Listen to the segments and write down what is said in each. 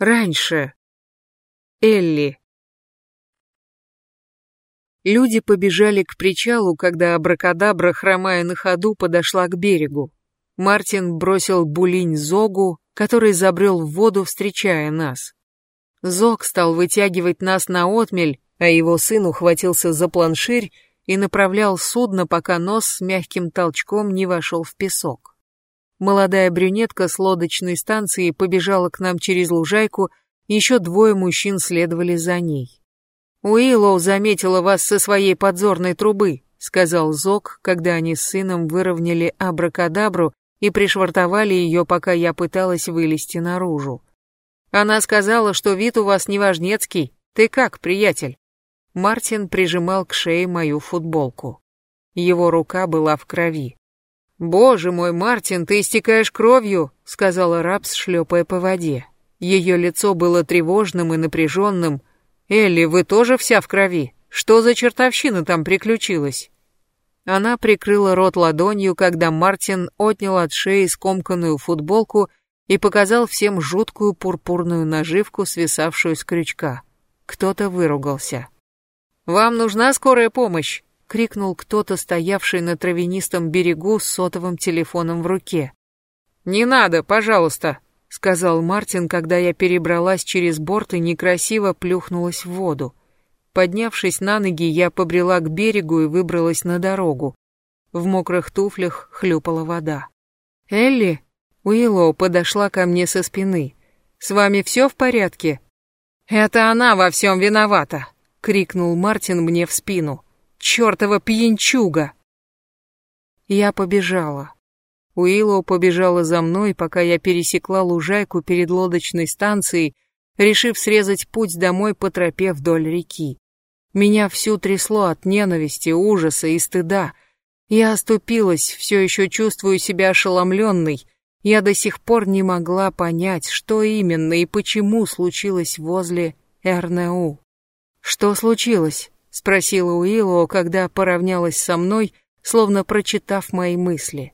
Раньше. Элли. Люди побежали к причалу, когда абракадабра, хромая на ходу, подошла к берегу. Мартин бросил булинь Зогу, который забрел в воду, встречая нас. Зог стал вытягивать нас на отмель, а его сын ухватился за планширь и направлял судно, пока нос с мягким толчком не вошел в песок. Молодая брюнетка с лодочной станции побежала к нам через лужайку, еще двое мужчин следовали за ней. «Уиллоу заметила вас со своей подзорной трубы», — сказал Зок, когда они с сыном выровняли абракадабру и пришвартовали ее, пока я пыталась вылезти наружу. «Она сказала, что вид у вас неважнецкий. Ты как, приятель?» Мартин прижимал к шее мою футболку. Его рука была в крови. «Боже мой, Мартин, ты истекаешь кровью», — сказала Рапс, шлепая по воде. Ее лицо было тревожным и напряженным. «Элли, вы тоже вся в крови? Что за чертовщина там приключилась?» Она прикрыла рот ладонью, когда Мартин отнял от шеи скомканную футболку и показал всем жуткую пурпурную наживку, свисавшую с крючка. Кто-то выругался. «Вам нужна скорая помощь?» — крикнул кто-то, стоявший на травянистом берегу с сотовым телефоном в руке. «Не надо, пожалуйста», — сказал Мартин, когда я перебралась через борт и некрасиво плюхнулась в воду. Поднявшись на ноги, я побрела к берегу и выбралась на дорогу. В мокрых туфлях хлюпала вода. «Элли?» Уиллоу подошла ко мне со спины. «С вами все в порядке?» «Это она во всем виновата!» — крикнул Мартин мне в спину чертова пьянчуга!» Я побежала. Уиллоу побежала за мной, пока я пересекла лужайку перед лодочной станцией, решив срезать путь домой по тропе вдоль реки. Меня всю трясло от ненависти, ужаса и стыда. Я оступилась, все еще чувствую себя ошеломленной. Я до сих пор не могла понять, что именно и почему случилось возле РНУ. Что случилось? Спросила Уиллоу, когда поравнялась со мной, словно прочитав мои мысли.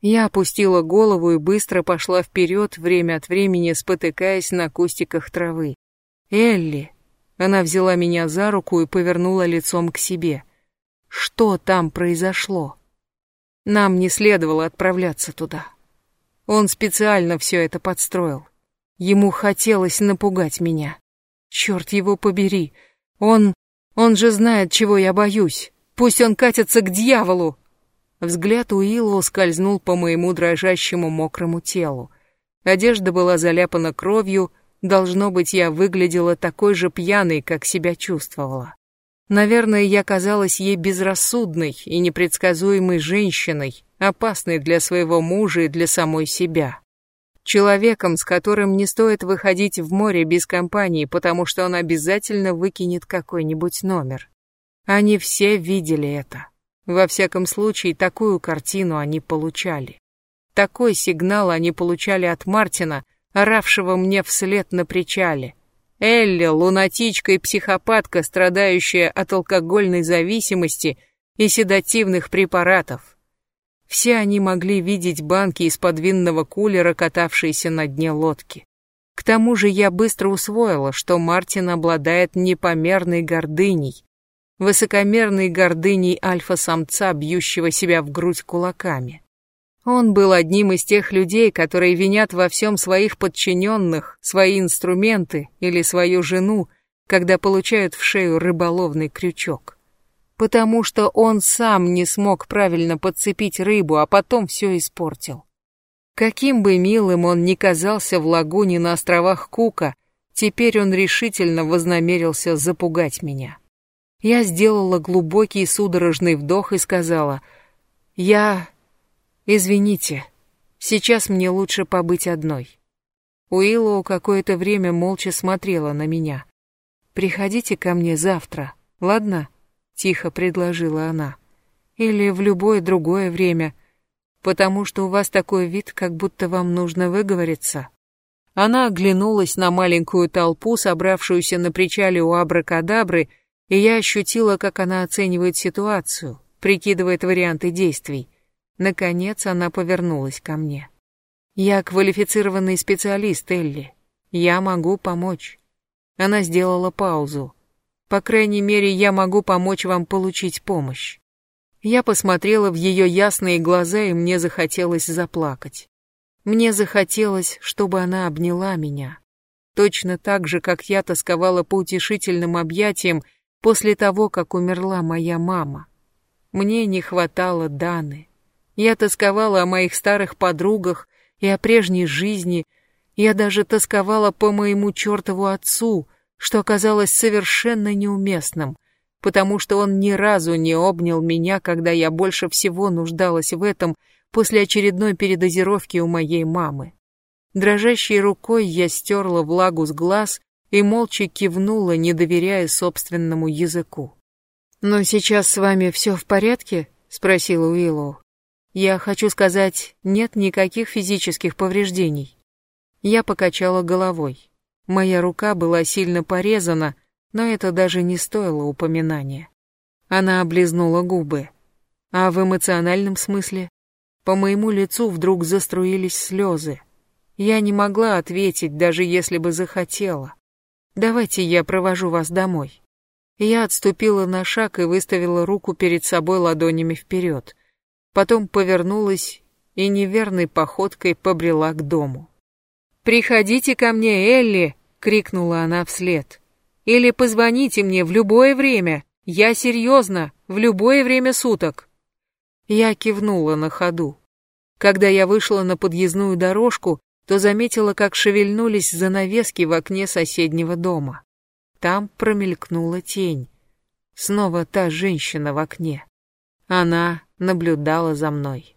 Я опустила голову и быстро пошла вперед, время от времени спотыкаясь на кустиках травы. «Элли!» Она взяла меня за руку и повернула лицом к себе. «Что там произошло?» Нам не следовало отправляться туда. Он специально все это подстроил. Ему хотелось напугать меня. Черт его побери. Он... Он же знает, чего я боюсь. Пусть он катится к дьяволу. Взгляд Уиллоу скользнул по моему дрожащему мокрому телу. Одежда была заляпана кровью, должно быть, я выглядела такой же пьяной, как себя чувствовала. Наверное, я казалась ей безрассудной и непредсказуемой женщиной, опасной для своего мужа и для самой себя. Человеком, с которым не стоит выходить в море без компании, потому что он обязательно выкинет какой-нибудь номер. Они все видели это. Во всяком случае, такую картину они получали. Такой сигнал они получали от Мартина, оравшего мне вслед на причале. Элли, лунатичка и психопатка, страдающая от алкогольной зависимости и седативных препаратов. Все они могли видеть банки из-под винного кулера, катавшиеся на дне лодки. К тому же я быстро усвоила, что Мартин обладает непомерной гордыней, высокомерной гордыней альфа-самца, бьющего себя в грудь кулаками. Он был одним из тех людей, которые винят во всем своих подчиненных, свои инструменты или свою жену, когда получают в шею рыболовный крючок потому что он сам не смог правильно подцепить рыбу, а потом все испортил. Каким бы милым он ни казался в лагуне на островах Кука, теперь он решительно вознамерился запугать меня. Я сделала глубокий судорожный вдох и сказала, «Я... Извините, сейчас мне лучше побыть одной». Уиллоу какое-то время молча смотрела на меня. «Приходите ко мне завтра, ладно?» — тихо предложила она. «Или в любое другое время, потому что у вас такой вид, как будто вам нужно выговориться». Она оглянулась на маленькую толпу, собравшуюся на причале у Абракадабры, и я ощутила, как она оценивает ситуацию, прикидывает варианты действий. Наконец она повернулась ко мне. «Я квалифицированный специалист, Элли. Я могу помочь. Она сделала паузу. По крайней мере, я могу помочь вам получить помощь. Я посмотрела в ее ясные глаза, и мне захотелось заплакать. Мне захотелось, чтобы она обняла меня. Точно так же, как я тосковала по утешительным объятиям после того, как умерла моя мама. Мне не хватало Даны. Я тосковала о моих старых подругах и о прежней жизни. Я даже тосковала по моему чертову отцу, что оказалось совершенно неуместным, потому что он ни разу не обнял меня, когда я больше всего нуждалась в этом после очередной передозировки у моей мамы. Дрожащей рукой я стерла влагу с глаз и молча кивнула, не доверяя собственному языку. «Но сейчас с вами все в порядке?» — спросила Уиллоу. «Я хочу сказать, нет никаких физических повреждений». Я покачала головой. Моя рука была сильно порезана, но это даже не стоило упоминания. Она облизнула губы. А в эмоциональном смысле? По моему лицу вдруг заструились слезы. Я не могла ответить, даже если бы захотела. «Давайте я провожу вас домой». Я отступила на шаг и выставила руку перед собой ладонями вперед. Потом повернулась и неверной походкой побрела к дому. «Приходите ко мне, Элли!» — крикнула она вслед. «Или позвоните мне в любое время. Я серьезно, в любое время суток». Я кивнула на ходу. Когда я вышла на подъездную дорожку, то заметила, как шевельнулись занавески в окне соседнего дома. Там промелькнула тень. Снова та женщина в окне. Она наблюдала за мной.